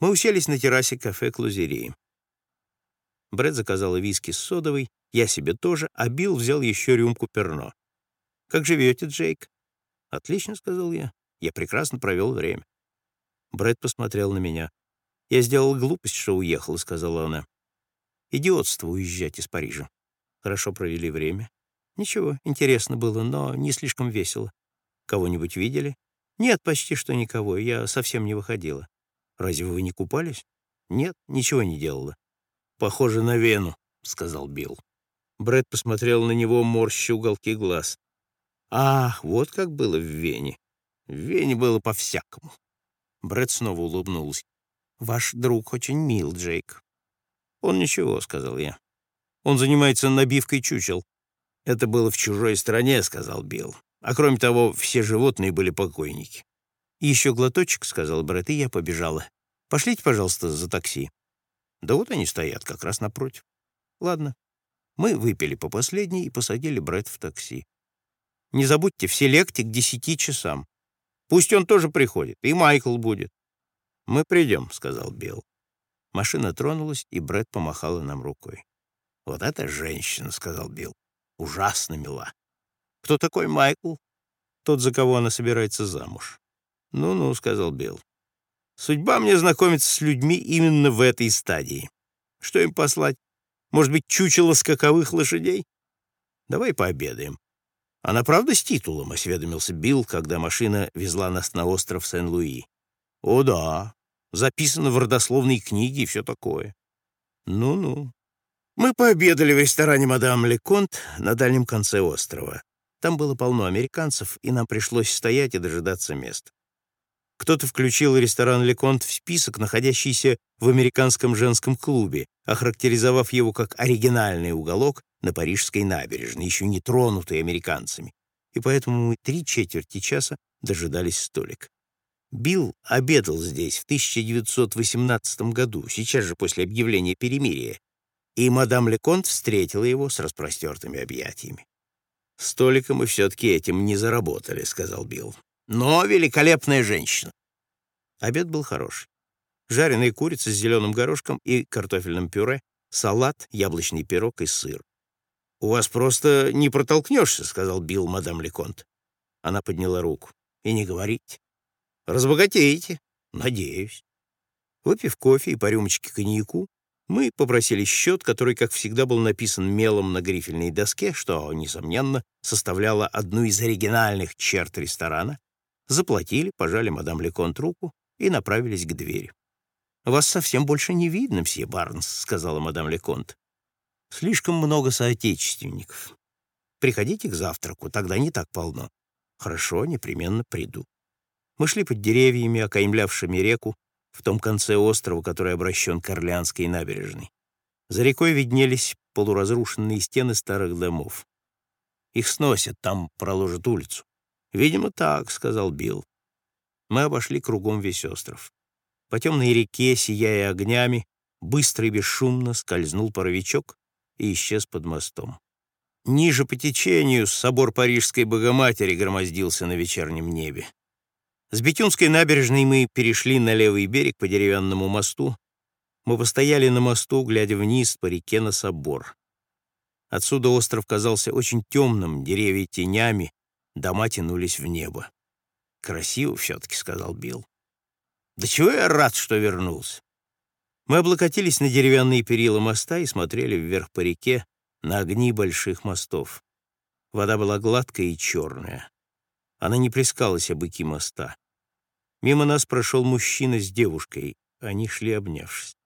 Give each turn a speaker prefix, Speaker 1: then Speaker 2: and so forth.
Speaker 1: Мы уселись на террасе кафе «Клузерии». Брэд заказала виски с содовой, я себе тоже, а Билл взял еще рюмку перно. «Как живете, Джейк?» «Отлично», — сказал я. «Я прекрасно провел время». Брэд посмотрел на меня. «Я сделал глупость, что уехал», — сказала она. «Идиотство уезжать из Парижа. Хорошо провели время. Ничего, интересно было, но не слишком весело. Кого-нибудь видели? Нет, почти что никого. Я совсем не выходила. Разве вы не купались? Нет, ничего не делала. Похоже на Вену, сказал Билл. Брэд посмотрел на него, морща уголки глаз. Ах, вот как было в Вене. В Вене было по-всякому. Брэд снова улыбнулся. Ваш друг очень мил, Джейк. Он ничего, сказал я. Он занимается набивкой чучел. Это было в чужой стране, сказал Билл. А кроме того, все животные были покойники. «Еще глоточек», — сказал Брэд, и я побежала. «Пошлите, пожалуйста, за такси». Да вот они стоят, как раз напротив. Ладно. Мы выпили по последней и посадили Брэд в такси. Не забудьте, все лекти к десяти часам. Пусть он тоже приходит, и Майкл будет. «Мы придем», — сказал Билл. Машина тронулась, и Брэд помахала нам рукой. «Вот эта женщина», — сказал Билл. «Ужасно мила». «Кто такой Майкл?» «Тот, за кого она собирается замуж». «Ну-ну», — сказал Билл. «Судьба мне знакомиться с людьми именно в этой стадии. Что им послать? Может быть, чучело скаковых лошадей? Давай пообедаем». «Она правда с титулом?» — осведомился Билл, когда машина везла нас на остров Сен-Луи. «О да, записано в родословной книге и все такое». «Ну-ну». Мы пообедали в ресторане «Мадам Леконт» на дальнем конце острова. Там было полно американцев, и нам пришлось стоять и дожидаться места. Кто-то включил ресторан «Леконт» в список, находящийся в американском женском клубе, охарактеризовав его как оригинальный уголок на Парижской набережной, еще не тронутый американцами. И поэтому мы три четверти часа дожидались столик. Билл обедал здесь в 1918 году, сейчас же после объявления перемирия, и мадам Леконт встретила его с распростертыми объятиями. «Столиком мы все-таки этим не заработали», — сказал Билл но великолепная женщина. Обед был хороший. Жареная курица с зеленым горошком и картофельным пюре, салат, яблочный пирог и сыр. «У вас просто не протолкнешься», — сказал Билл мадам Леконт. Она подняла руку. «И не говорите. Разбогатеете. Надеюсь». Выпив кофе и по рюмочке коньяку, мы попросили счет, который, как всегда, был написан мелом на грифельной доске, что, несомненно, составляло одну из оригинальных черт ресторана, Заплатили, пожали мадам Леконт руку и направились к двери. «Вас совсем больше не видно, мсье Барнс», — сказала мадам Леконт. «Слишком много соотечественников. Приходите к завтраку, тогда не так полно». «Хорошо, непременно приду». Мы шли под деревьями, окаймлявшими реку, в том конце острова, который обращен к Орлеанской набережной. За рекой виднелись полуразрушенные стены старых домов. Их сносят, там проложат улицу. «Видимо, так», — сказал Билл. Мы обошли кругом весь остров. По темной реке, сияя огнями, быстро и бесшумно скользнул паровичок и исчез под мостом. Ниже по течению собор Парижской Богоматери громоздился на вечернем небе. С Бетюнской набережной мы перешли на левый берег по деревянному мосту. Мы постояли на мосту, глядя вниз по реке на собор. Отсюда остров казался очень темным, деревья тенями, Дома тянулись в небо. «Красиво все-таки», — сказал Билл. «Да чего я рад, что вернулся!» Мы облокотились на деревянные перила моста и смотрели вверх по реке на огни больших мостов. Вода была гладкая и черная. Она не плескалась об моста. Мимо нас прошел мужчина с девушкой. Они шли обнявшись.